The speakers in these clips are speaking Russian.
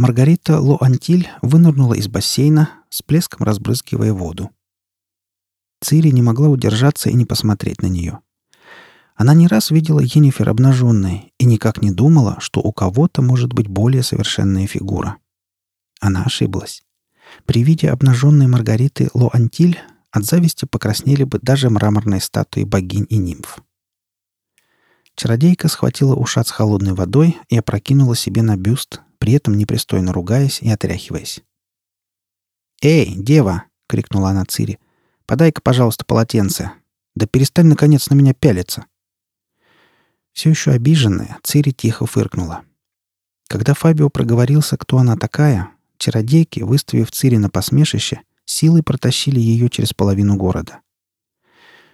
Маргарита Лоантиль вынырнула из бассейна, с плеском разбрызгивая воду. Цири не могла удержаться и не посмотреть на нее. Она не раз видела Енифер обнаженной и никак не думала, что у кого-то может быть более совершенная фигура. Она ошиблась. При виде обнаженной Маргариты Лоантиль от зависти покраснели бы даже мраморные статуи богинь и нимф. Чародейка схватила ушат с холодной водой и опрокинула себе на бюст, при этом непристойно ругаясь и отряхиваясь. «Эй, дева!» — крикнула она Цири. «Подай-ка, пожалуйста, полотенце. Да перестань, наконец, на меня пялиться!» Все еще обиженная, Цири тихо фыркнула. Когда Фабио проговорился, кто она такая, чародейки, выставив Цири на посмешище, силой протащили ее через половину города.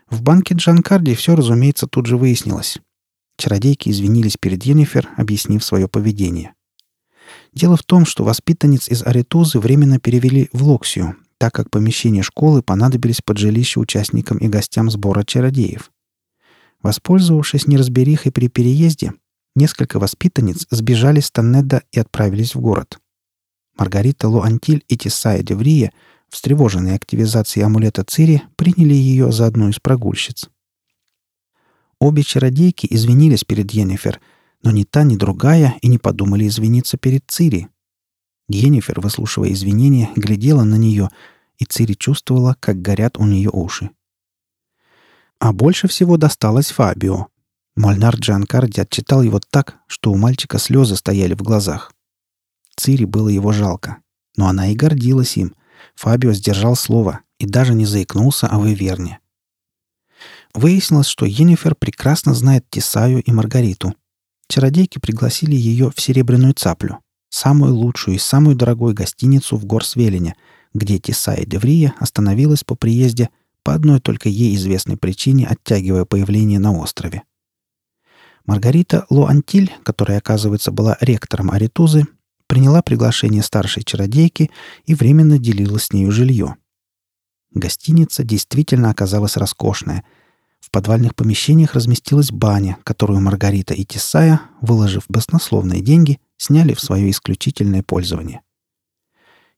В банке Джанкарди все, разумеется, тут же выяснилось. Чародейки извинились перед Йеннифер, объяснив свое поведение. Дело в том, что воспитанниц из Аретузы временно перевели в Локсию, так как помещения школы понадобились под жилище участникам и гостям сбора чародеев. Воспользовавшись неразберихой при переезде, несколько воспитанниц сбежали с Таннеда и отправились в город. Маргарита Луантиль и Тесая Деврия, встревоженные активизацией амулета Цири, приняли ее за одну из прогульщиц. Обе чародейки извинились перед Йеннифер, но ни та, ни другая и не подумали извиниться перед Цири. Йеннифер, выслушивая извинения, глядела на нее, и Цири чувствовала, как горят у нее уши. А больше всего досталось Фабио. Мольнар Джанкарди отчитал его так, что у мальчика слезы стояли в глазах. Цири было его жалко, но она и гордилась им. Фабио сдержал слово и даже не заикнулся о Выверне. Выяснилось, что Йеннифер прекрасно знает Тесаю и Маргариту. Чародейки пригласили ее в Серебряную Цаплю, самую лучшую и самую дорогую гостиницу в Горсвелине, где Тесая Деврия остановилась по приезде по одной только ей известной причине, оттягивая появление на острове. Маргарита Лоантиль, которая, оказывается, была ректором Аритузы, приняла приглашение старшей чародейки и временно делила с нею жилье. Гостиница действительно оказалась роскошная – в подвальных помещениях разместилась баня, которую Маргарита и Тесая, выложив баснословные деньги, сняли в свое исключительное пользование.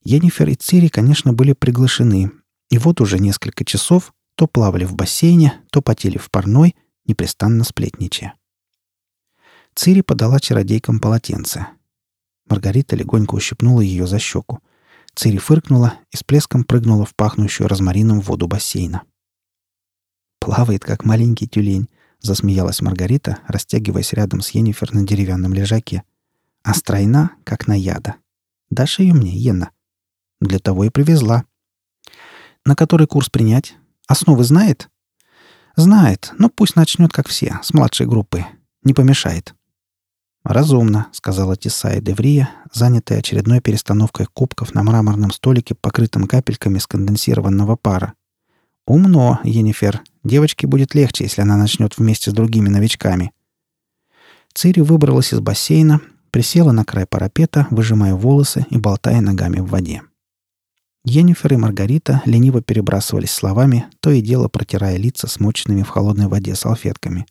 Енифер и Цири, конечно, были приглашены, и вот уже несколько часов то плавали в бассейне, то потели в парной, непрестанно сплетничая. Цири подала чародейкам полотенце. Маргарита легонько ущипнула ее за щеку. Цири фыркнула и с плеском прыгнула в пахнущую розмарином воду бассейна. Плавает, как маленький тюлень», — засмеялась Маргарита, растягиваясь рядом с Енифер на деревянном лежаке. «А стройна, как наяда. Дашь ее мне, Йена?» «Для того и привезла». «На который курс принять? Основы знает?» «Знает, но пусть начнет, как все, с младшей группы. Не помешает». «Разумно», — сказала Тесая Деврия, занятая очередной перестановкой кубков на мраморном столике, покрытом капельками сконденсированного пара. «Умно, Енифер. Девочке будет легче, если она начнет вместе с другими новичками». Цири выбралась из бассейна, присела на край парапета, выжимая волосы и болтая ногами в воде. Енифер и Маргарита лениво перебрасывались словами, то и дело протирая лица смоченными в холодной воде салфетками.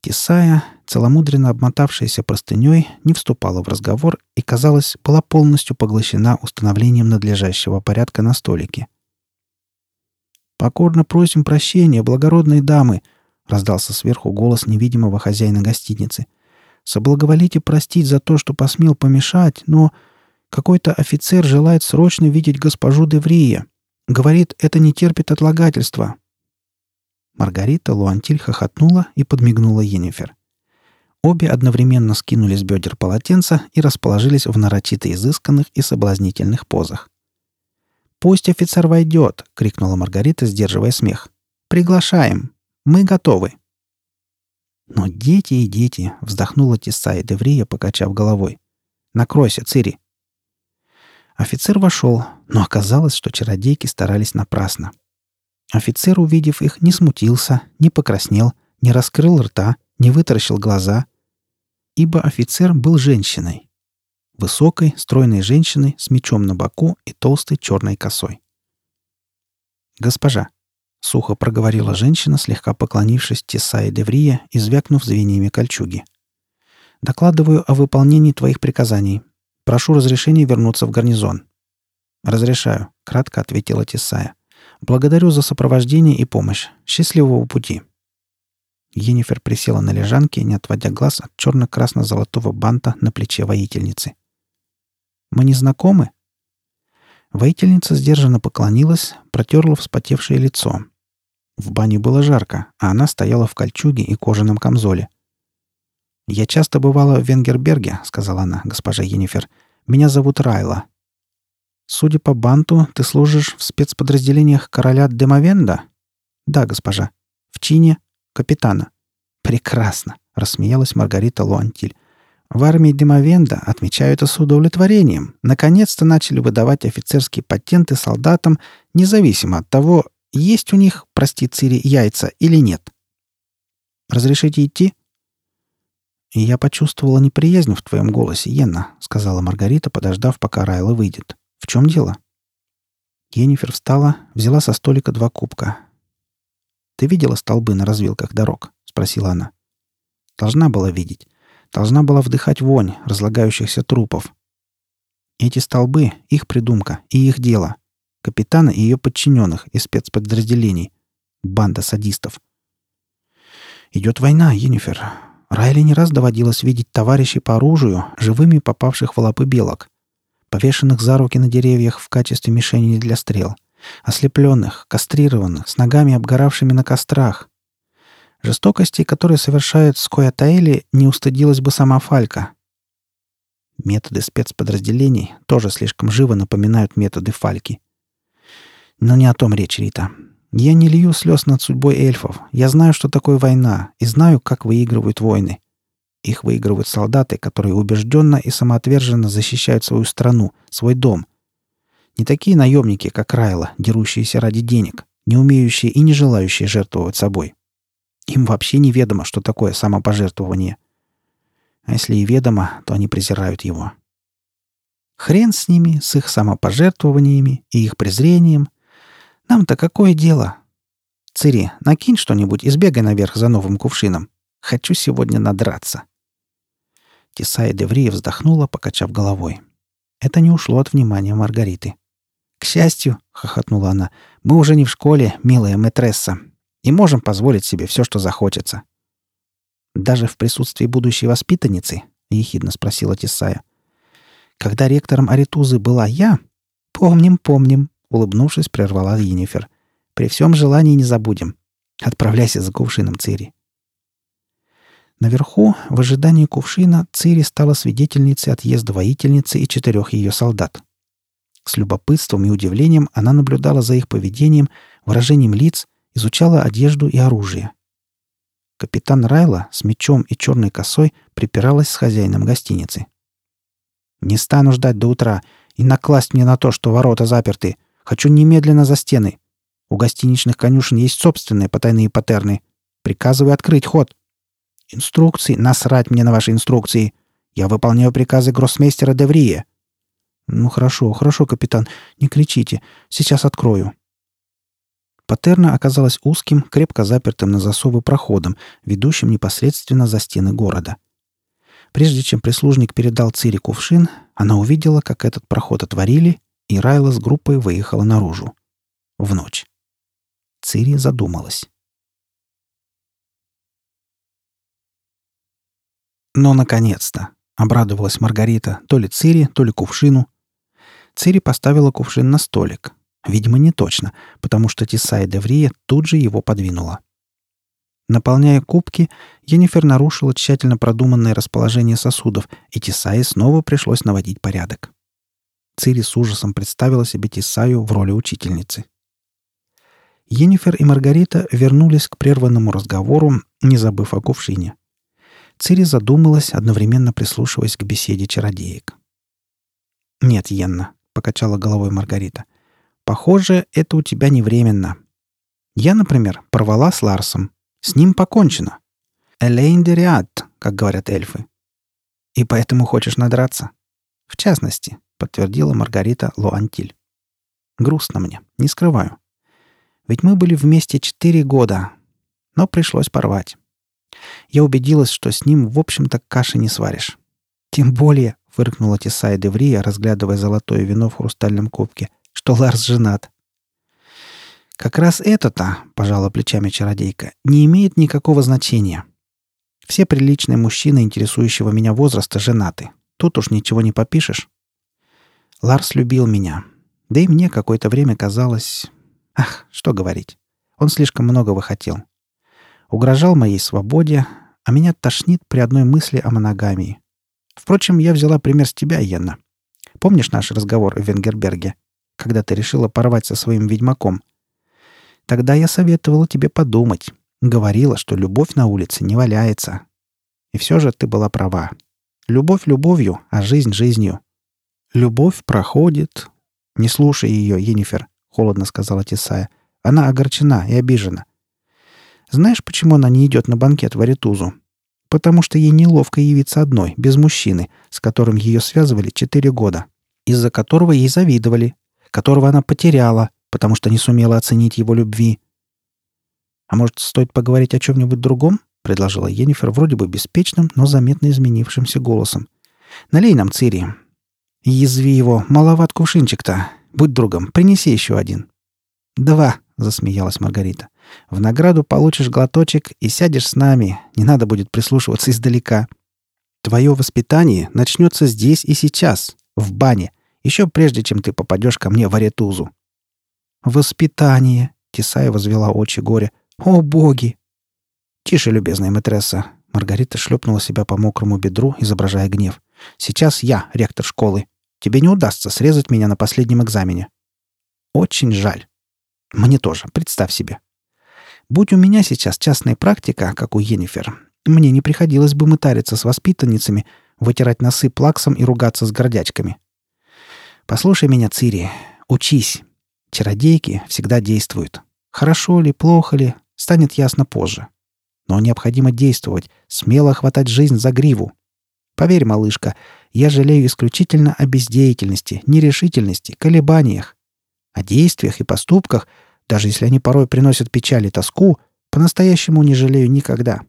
Тесая, целомудренно обмотавшаяся простыней, не вступала в разговор и, казалось, была полностью поглощена установлением надлежащего порядка на столике — «Покорно просим прощения, благородные дамы!» — раздался сверху голос невидимого хозяина гостиницы. «Соблаговолите простить за то, что посмел помешать, но какой-то офицер желает срочно видеть госпожу Деврия. Говорит, это не терпит отлагательства». Маргарита Луантиль хохотнула и подмигнула Енифер. Обе одновременно скинули с бедер полотенца и расположились в нарочито изысканных и соблазнительных позах. «Пусть офицер войдет!» — крикнула Маргарита, сдерживая смех. «Приглашаем! Мы готовы!» «Но дети и дети!» — вздохнула Тесая Деврия, покачав головой. «Накройся, Цири!» Офицер вошел, но оказалось, что чародейки старались напрасно. Офицер, увидев их, не смутился, не покраснел, не раскрыл рта, не вытаращил глаза, ибо офицер был женщиной, высокой, стройной женщины с мечом на боку и толстой черной косой. «Госпожа», — сухо проговорила женщина, слегка поклонившись Тесае Деврия и звякнув звеньями кольчуги. «Докладываю о выполнении твоих приказаний. Прошу разрешения вернуться в гарнизон». «Разрешаю», — кратко ответила Тесая. «Благодарю за сопровождение и помощь. Счастливого пути». Енифер присела на лежанке, не отводя глаз от черно-красно-золотого банта на плече воительницы. «Мы не знакомы?» Воительница сдержанно поклонилась, протерла вспотевшее лицо. В бане было жарко, а она стояла в кольчуге и кожаном камзоле. «Я часто бывала в Венгерберге», — сказала она, госпожа Енифер. «Меня зовут Райла». «Судя по банту, ты служишь в спецподразделениях короля Демовенда?» «Да, госпожа. В чине капитана». «Прекрасно», — рассмеялась Маргарита Луантиль. В армии Демовенда отмечают это с удовлетворением. Наконец-то начали выдавать офицерские патенты солдатам, независимо от того, есть у них, прости Цири, яйца или нет. «Разрешите идти?» «Я почувствовала неприязнь в твоем голосе, Йенна», — сказала Маргарита, подождав, пока Райла выйдет. «В чем дело?» Енифер встала, взяла со столика два кубка. «Ты видела столбы на развилках дорог?» — спросила она. «Должна была видеть. Должна была вдыхать вонь разлагающихся трупов. Эти столбы — их придумка и их дело. Капитана и ее подчиненных из спецподразделений. Банда садистов. Идет война, Енифер. Райли не раз доводилось видеть товарищей по оружию, живыми попавших в лапы белок, повешенных за руки на деревьях в качестве мишени для стрел, ослепленных, кастрированных, с ногами обгоравшими на кострах. Жестокости, которые совершают Скоятаэли, не устыдилась бы сама Фалька. Методы спецподразделений тоже слишком живо напоминают методы Фальки. Но не о том речь, Рита. Я не лью слез над судьбой эльфов. Я знаю, что такое война, и знаю, как выигрывают войны. Их выигрывают солдаты, которые убежденно и самоотверженно защищают свою страну, свой дом. Не такие наемники, как Райла, дерущиеся ради денег, не умеющие и не желающие жертвовать собой. Им вообще неведомо, что такое самопожертвование. А если и ведомо, то они презирают его. Хрен с ними, с их самопожертвованиями и их презрением — нам-то какое дело? Цири, накинь что-нибудь и сбегай наверх за новым кувшином. Хочу сегодня надраться. Тесая Деврия вздохнула, покачав головой. Это не ушло от внимания Маргариты. «К счастью», — хохотнула она, — «мы уже не в школе, милая мэтресса, и можем позволить себе все, что захочется». «Даже в присутствии будущей воспитанницы?» — ехидно спросила Тесая. «Когда ректором Аритузы была я...» «Помним, помним», Улыбнувшись, прервала Енифер. «При всем желании не забудем. Отправляйся за кувшином Цири». Наверху, в ожидании кувшина, Цири стала свидетельницей отъезда воительницы и четырех ее солдат. С любопытством и удивлением она наблюдала за их поведением, выражением лиц, изучала одежду и оружие. Капитан Райла с мечом и черной косой припиралась с хозяином гостиницы. «Не стану ждать до утра и накласть мне на то, что ворота заперты. Хочу немедленно за стены. У гостиничных конюшен есть собственные потайные патерны. Приказываю открыть ход. Инструкции. Насрать мне на ваши инструкции. Я выполняю приказы гроссмейстера Деврия. Ну хорошо, хорошо, капитан. Не кричите. Сейчас открою. Патерна оказалась узким, крепко запертым на засовы проходом, ведущим непосредственно за стены города. Прежде чем прислужник передал Цири кувшин, она увидела, как этот проход отворили, и Райла с группой выехала наружу. В ночь. Цири задумалась. Но, наконец-то, обрадовалась Маргарита то ли Цири, то ли кувшину. Цири поставила кувшин на столик. Видимо, не точно, потому что Тисай Деврия тут же его подвинула. Наполняя кубки, Енифер нарушила тщательно продуманное расположение сосудов, и Тисае снова пришлось наводить порядок. Цири с ужасом представила себе Тисаю в роли учительницы. Енифер и Маргарита вернулись к прерванному разговору, не забыв о кувшине. Цири задумалась, одновременно прислушиваясь к беседе чародеек. «Нет, Йенна», — покачала головой Маргарита. «Похоже, это у тебя не временно. Я, например, порвала с Ларсом. С ним покончено. Элейн дериат, как говорят эльфы. И поэтому хочешь надраться? В частности, подтвердила Маргарита Луантиль. Грустно мне, не скрываю. Ведь мы были вместе четыре года, но пришлось порвать. Я убедилась, что с ним, в общем-то, каши не сваришь. Тем более — фыркнула Тесая Деврия, разглядывая золотое вино в хрустальном кубке, — «что Ларс женат». «Как раз это-то», — пожала плечами чародейка, — «не имеет никакого значения. Все приличные мужчины, интересующего меня возраста, женаты. Тут уж ничего не попишешь. Ларс любил меня. Да и мне какое-то время казалось... Ах, что говорить. Он слишком многого хотел. Угрожал моей свободе, а меня тошнит при одной мысли о моногамии. Впрочем, я взяла пример с тебя, Йенна. Помнишь наш разговор в Венгерберге, когда ты решила порвать со своим ведьмаком? Тогда я советовала тебе подумать. Говорила, что любовь на улице не валяется. И все же ты была права. Любовь любовью, а жизнь жизнью. Любовь проходит. Не слушай ее, Енифер, холодно сказала Тесая. Она огорчена и обижена. Знаешь, почему она не идет на банкет в Аритузу? Потому что ей неловко явиться одной, без мужчины, с которым ее связывали четыре года, из-за которого ей завидовали, которого она потеряла, потому что не сумела оценить его любви. «А может, стоит поговорить о чем-нибудь другом?» — предложила Енифер вроде бы беспечным, но заметно изменившимся голосом. «Налей нам цири. Язви его, маловат кувшинчик-то. Будь другом, принеси еще один». «Два», — засмеялась Маргарита. «В награду получишь глоточек и сядешь с нами. Не надо будет прислушиваться издалека. Твое воспитание начнется здесь и сейчас, в бане, еще прежде, чем ты попадешь ко мне в Аретузу». «Воспитание», — Тесая возвела очи горе. «О, боги!» «Тише, любезная матресса!» Маргарита шлепнула себя по мокрому бедру, изображая гнев. «Сейчас я, ректор школы. Тебе не удастся срезать меня на последнем экзамене». «Очень жаль. Мне тоже, представь себе. Будь у меня сейчас частная практика, как у Енифер, мне не приходилось бы мытариться с воспитанницами, вытирать носы плаксом и ругаться с гордячками. Послушай меня, Цири, учись. Чародейки всегда действуют. Хорошо ли, плохо ли, станет ясно позже. Но необходимо действовать, смело хватать жизнь за гриву. Поверь, малышка, я жалею исключительно о бездеятельности, нерешительности, колебаниях. О действиях и поступках, даже если они порой приносят печаль и тоску, по-настоящему не жалею никогда.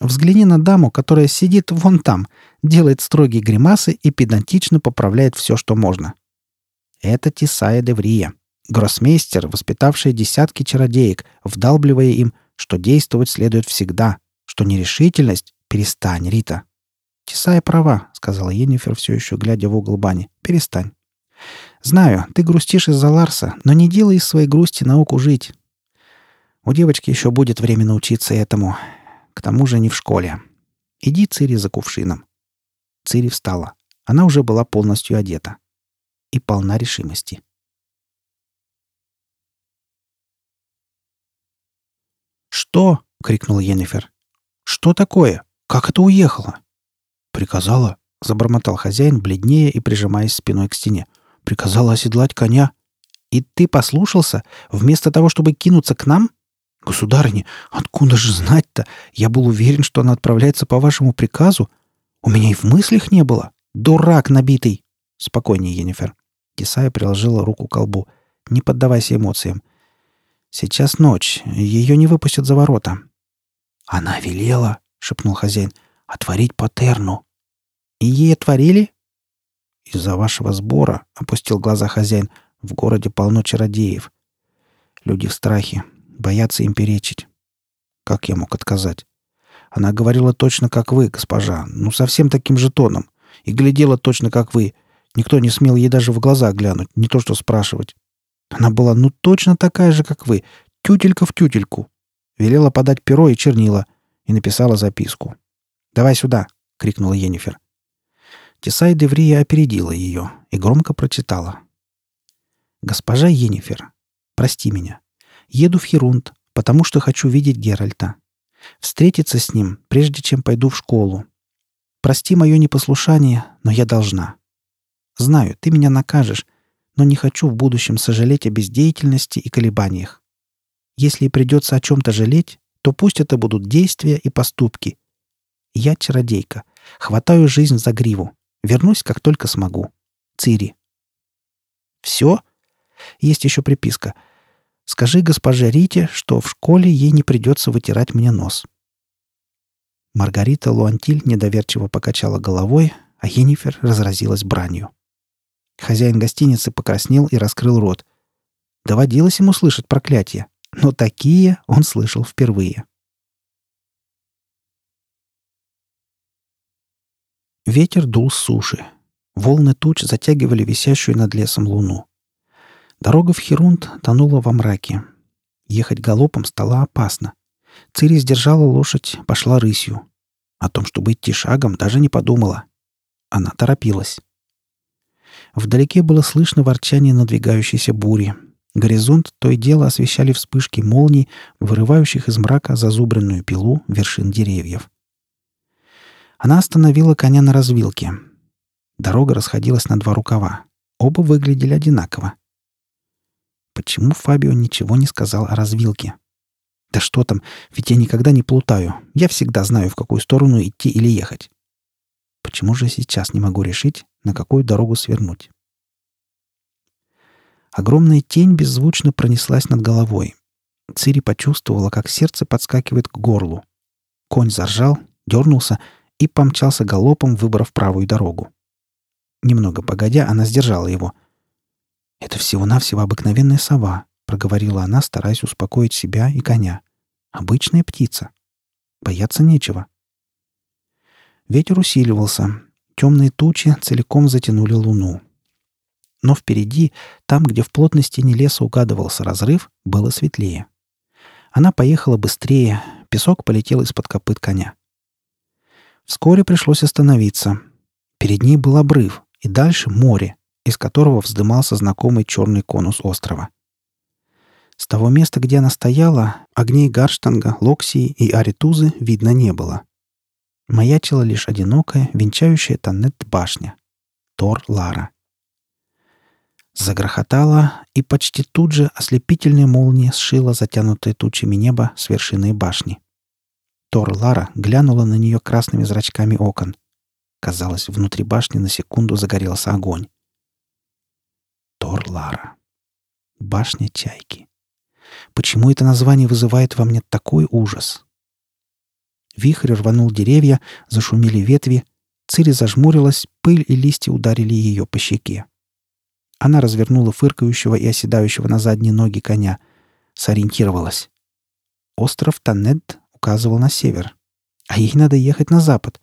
Взгляни на даму, которая сидит вон там, делает строгие гримасы и педантично поправляет все, что можно. Это Тисая Деврия, гроссмейстер, воспитавший десятки чародеек, вдалбливая им, что действовать следует всегда, что нерешительность — перестань, Рита. «Тесая права», — сказала Енифер, все еще глядя в угол бани. «Перестань. Знаю, ты грустишь из-за Ларса, но не делай из своей грусти науку жить. У девочки еще будет время научиться этому. К тому же не в школе. Иди, Цири, за кувшином». Цири встала. Она уже была полностью одета. И полна решимости. «Что?» — крикнула Енифер. «Что такое? Как это уехало?» «Приказала», — забормотал хозяин, бледнее и прижимаясь спиной к стене. «Приказала оседлать коня». «И ты послушался, вместо того, чтобы кинуться к нам?» «Государыня, откуда же знать-то? Я был уверен, что она отправляется по вашему приказу. У меня и в мыслях не было. Дурак набитый!» «Спокойнее, Енифер». Кисая приложила руку к колбу. «Не поддавайся эмоциям. Сейчас ночь. Ее не выпустят за ворота». «Она велела», — шепнул хозяин, — «отворить патерну». «И ей отворили?» «Из-за вашего сбора», — опустил глаза хозяин, — «в городе полно чародеев. Люди в страхе, боятся им перечить. Как я мог отказать? Она говорила точно как вы, госпожа, ну совсем таким же тоном. И глядела точно как вы. Никто не смел ей даже в глаза глянуть, не то что спрашивать. Она была ну точно такая же, как вы, тютелька в тютельку. Велела подать перо и чернила и написала записку. «Давай сюда!» — крикнула Енифер. Тесай Деврия опередила ее и громко прочитала. «Госпожа Енифер, прости меня. Еду в Херунд, потому что хочу видеть Геральта. Встретиться с ним, прежде чем пойду в школу. Прости мое непослушание, но я должна. Знаю, ты меня накажешь, но не хочу в будущем сожалеть о бездеятельности и колебаниях. Если и придется о чем-то жалеть, то пусть это будут действия и поступки. Я чародейка. Хватаю жизнь за гриву. Вернусь, как только смогу. Цири. Все? Есть еще приписка. Скажи госпоже Рите, что в школе ей не придется вытирать мне нос. Маргарита Луантиль недоверчиво покачала головой, а Енифер разразилась бранью. Хозяин гостиницы покраснел и раскрыл рот. Доводилось ему слышать проклятия, но такие он слышал впервые. Ветер дул с суши. Волны туч затягивали висящую над лесом луну. Дорога в Херунд тонула во мраке. Ехать галопом стало опасно. Цири сдержала лошадь, пошла рысью. О том, чтобы идти шагом, даже не подумала. Она торопилась. Вдалеке было слышно ворчание надвигающейся бури. Горизонт то и дело освещали вспышки молний, вырывающих из мрака зазубренную пилу вершин деревьев. Она остановила коня на развилке. Дорога расходилась на два рукава. Оба выглядели одинаково. Почему Фабио ничего не сказал о развилке? Да что там, ведь я никогда не плутаю. Я всегда знаю, в какую сторону идти или ехать. Почему же сейчас не могу решить, на какую дорогу свернуть? Огромная тень беззвучно пронеслась над головой. Цири почувствовала, как сердце подскакивает к горлу. Конь заржал, дернулся и помчался галопом, выбрав правую дорогу. Немного погодя, она сдержала его. «Это всего-навсего обыкновенная сова», — проговорила она, стараясь успокоить себя и коня. «Обычная птица. Бояться нечего». Ветер усиливался. Темные тучи целиком затянули луну. Но впереди, там, где в плотной стене леса угадывался разрыв, было светлее. Она поехала быстрее, песок полетел из-под копыт коня. Вскоре пришлось остановиться. Перед ней был обрыв, и дальше море, из которого вздымался знакомый черный конус острова. С того места, где она стояла, огней Гарштанга, Локсии и Аритузы видно не было. Маячила лишь одинокая, венчающая Таннет башня. Тор Лара. Загрохотала, и почти тут же ослепительная молния сшила затянутое тучами небо с вершиной башни. Тор Лара глянула на нее красными зрачками окон. Казалось, внутри башни на секунду загорелся огонь. Тор Лара. Башня Чайки. Почему это название вызывает во мне такой ужас? Вихрь рванул деревья, зашумели ветви. Цири зажмурилась, пыль и листья ударили ее по щеке. Она развернула фыркающего и оседающего на задние ноги коня. Сориентировалась. Остров Танед указывал на север. А ей надо ехать на запад.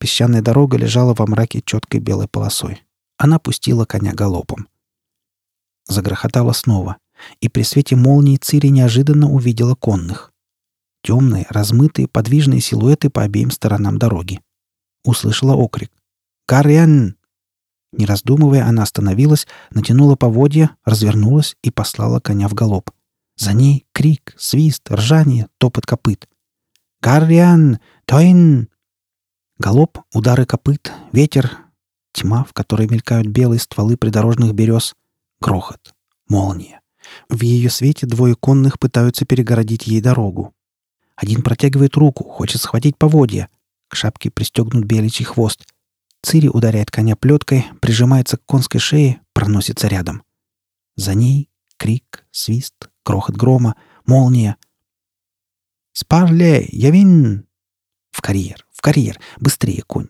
Песчаная дорога лежала во мраке четкой белой полосой. Она пустила коня галопом. Загрохотала снова, и при свете молнии Цири неожиданно увидела конных. Темные, размытые, подвижные силуэты по обеим сторонам дороги. Услышала окрик. «Карен!» Не раздумывая, она остановилась, натянула поводья, развернулась и послала коня в галоп. За ней крик, свист, ржание, топот копыт. «Карриан! Тойн!» Галоп, удары копыт, ветер, тьма, в которой мелькают белые стволы придорожных берез, грохот, молния. В ее свете двое конных пытаются перегородить ей дорогу. Один протягивает руку, хочет схватить поводья. К шапке пристегнут беличий хвост. Цири ударяет коня плеткой, прижимается к конской шее, проносится рядом. За ней крик, свист, грохот грома, молния. «Спарле! Явин!» «В карьер! В карьер! Быстрее, конь!»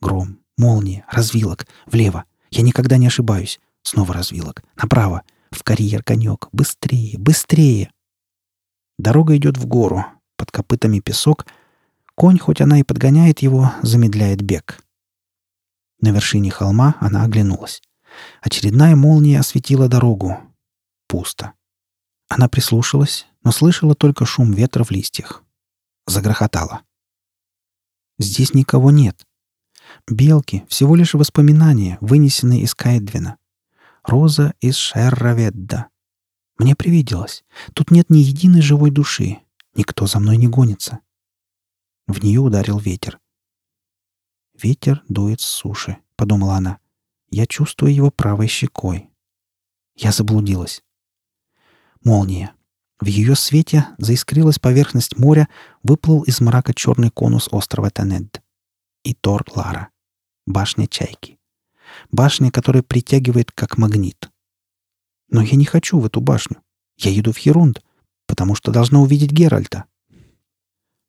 Гром, молния, развилок, влево. Я никогда не ошибаюсь. Снова развилок. Направо. В карьер конек. Быстрее, быстрее. Дорога идет в гору. Под копытами песок. Конь, хоть она и подгоняет его, замедляет бег. На вершине холма она оглянулась. Очередная молния осветила дорогу. Пусто. Она прислушалась, но слышала только шум ветра в листьях. Загрохотала. Здесь никого нет. Белки — всего лишь воспоминания, вынесенные из Кайдвина. Роза из Шерраведда. Мне привиделось. Тут нет ни единой живой души. Никто за мной не гонится. В нее ударил ветер. «Ветер дует с суши», — подумала она. «Я чувствую его правой щекой». Я заблудилась. Молния. В ее свете заискрилась поверхность моря, выплыл из мрака черный конус острова Танед. И Тор Лара. Башня Чайки. Башня, которая притягивает как магнит. Но я не хочу в эту башню. Я еду в Херунд, потому что должна увидеть Геральта.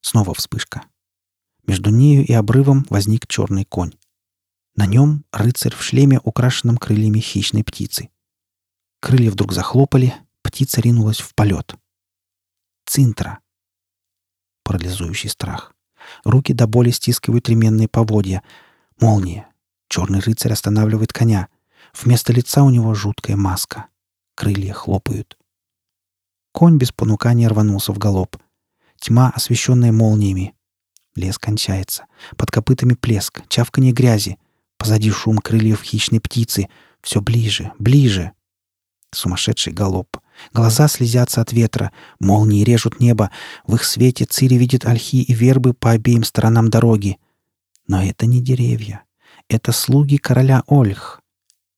Снова вспышка. Между нею и обрывом возник черный конь. На нем рыцарь в шлеме, украшенном крыльями хищной птицы. Крылья вдруг захлопали, птица ринулась в полет. Цинтра. Парализующий страх. Руки до боли стискивают ременные поводья. Молния. Черный рыцарь останавливает коня. Вместо лица у него жуткая маска. Крылья хлопают. Конь без понукания рванулся в галоп. Тьма, освещенная молниями. Лес кончается. Под копытами плеск, чавканье грязи. Позади шум крыльев хищной птицы. Все ближе, ближе. Сумасшедший галоп. Глаза слезятся от ветра, молнии режут небо. В их свете Цири видит ольхи и вербы по обеим сторонам дороги. Но это не деревья. Это слуги короля Ольх.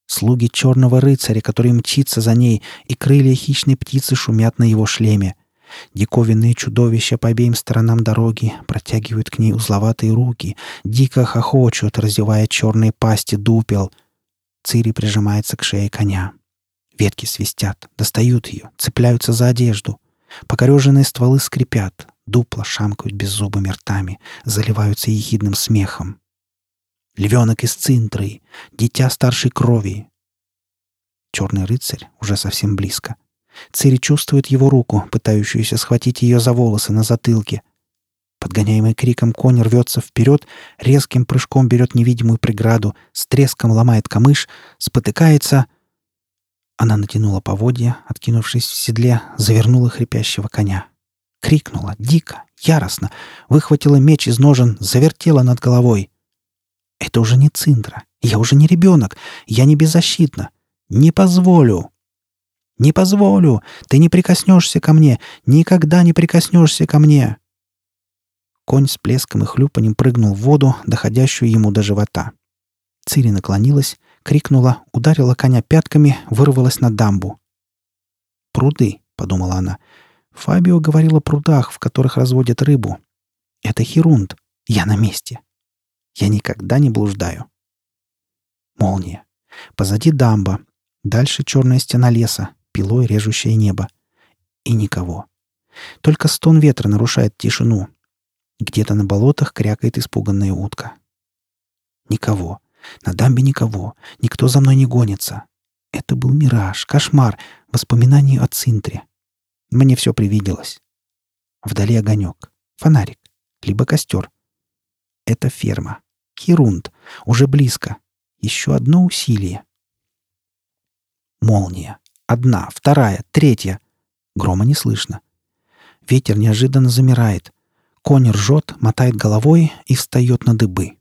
Слуги черного рыцаря, который мчится за ней, и крылья хищной птицы шумят на его шлеме. Диковинные чудовища по обеим сторонам дороги протягивают к ней узловатые руки, дико хохочут, разевая черные пасти дупел. Цири прижимается к шее коня. Ветки свистят, достают ее, цепляются за одежду. Покореженные стволы скрипят, дупла шамкают беззубыми ртами, заливаются ехидным смехом. Львенок из цинтры, дитя старшей крови. Черный рыцарь уже совсем близко. Цири чувствует его руку, пытающуюся схватить ее за волосы на затылке. Подгоняемый криком конь рвется вперед, резким прыжком берет невидимую преграду, с треском ломает камыш, спотыкается. Она натянула поводья, откинувшись в седле, завернула хрипящего коня. Крикнула, дико, яростно, выхватила меч из ножен, завертела над головой. «Это уже не Циндра. Я уже не ребенок. Я не беззащитна. Не позволю!» Не позволю! Ты не прикоснешься ко мне! Никогда не прикоснешься ко мне!» Конь с плеском и хлюпанем прыгнул в воду, доходящую ему до живота. Цири наклонилась, крикнула, ударила коня пятками, вырвалась на дамбу. «Пруды», — подумала она. Фабио говорил о прудах, в которых разводят рыбу. «Это Херунд. Я на месте. Я никогда не блуждаю». Молния. Позади дамба. Дальше черная стена леса, пилой режущее небо. И никого. Только стон ветра нарушает тишину. Где-то на болотах крякает испуганная утка. Никого. На дамбе никого. Никто за мной не гонится. Это был мираж, кошмар, воспоминание о Цинтре. Мне все привиделось. Вдали огонек, фонарик, либо костер. Это ферма. Хирунд. Уже близко. Еще одно усилие. Молния. Одна, вторая, третья. Грома не слышно. Ветер неожиданно замирает. Конь ржет, мотает головой и встает на дыбы.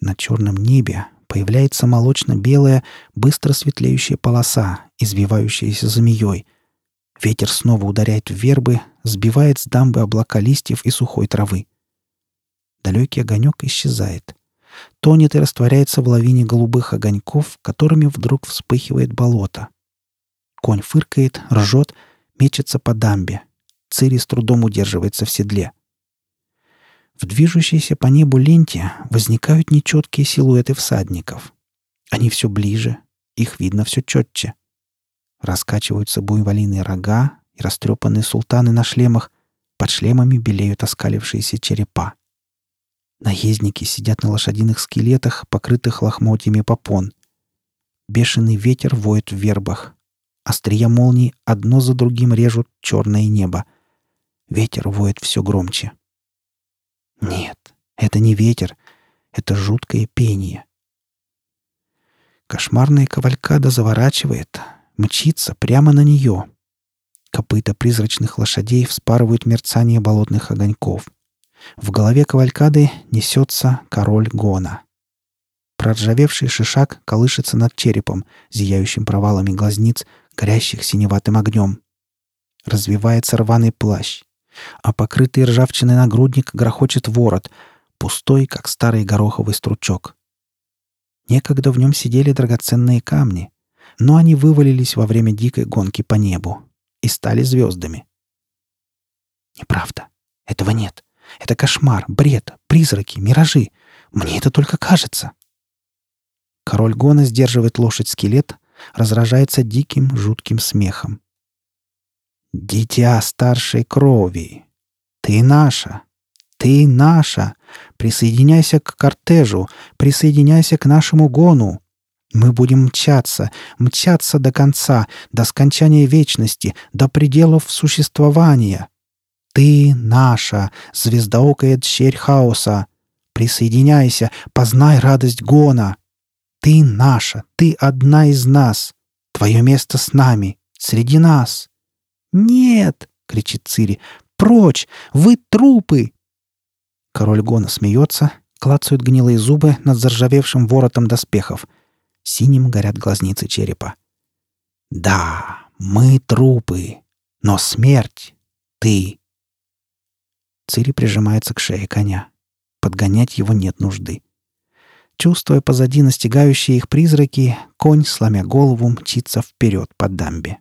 На черном небе появляется молочно-белая, быстро светлеющая полоса, извивающаяся змеей. Ветер снова ударяет в вербы, сбивает с дамбы облака листьев и сухой травы. Далекий огонек исчезает. Тонет и растворяется в лавине голубых огоньков, которыми вдруг вспыхивает болото. Конь фыркает, ржет, мечется по дамбе. Цири с трудом удерживается в седле. В движущейся по небу ленте возникают нечеткие силуэты всадников. Они все ближе, их видно все четче. Раскачиваются буйволиные рога и растрепанные султаны на шлемах, под шлемами белеют оскалившиеся черепа. Наездники сидят на лошадиных скелетах, покрытых лохмотьями попон. Бешеный ветер воет в вербах. Острия молний одно за другим режут черное небо. Ветер воет все громче. Нет, это не ветер, это жуткое пение. Кошмарная кавалькада заворачивает, мчится прямо на нее. Копыта призрачных лошадей вспарывают мерцание болотных огоньков. В голове кавалькады несется король Гона. Проржавевший шишак колышется над черепом, зияющим провалами глазниц, горящих синеватым огнем. Развивается рваный плащ, а покрытый ржавчиной нагрудник грохочет ворот, пустой, как старый гороховый стручок. Некогда в нем сидели драгоценные камни, но они вывалились во время дикой гонки по небу и стали звездами. Неправда. Этого нет. Это кошмар, бред, призраки, миражи. Мне это только кажется. Король Гона сдерживает лошадь-скелет, разражается диким, жутким смехом. «Дитя старшей крови! Ты наша! Ты наша! Присоединяйся к кортежу, присоединяйся к нашему гону. Мы будем мчаться, мчаться до конца, до скончания вечности, до пределов существования. Ты наша, звездоокая дщерь хаоса. Присоединяйся, познай радость гона. Ты наша, ты одна из нас. Твое место с нами, среди нас. «Нет!» — кричит Цири. «Прочь! Вы трупы!» Король Гона смеется, клацают гнилые зубы над заржавевшим воротом доспехов. Синим горят глазницы черепа. «Да, мы трупы, но смерть — ты!» Цири прижимается к шее коня. Подгонять его нет нужды. Чувствуя позади настигающие их призраки, конь, сломя голову, мчится вперед по дамбе.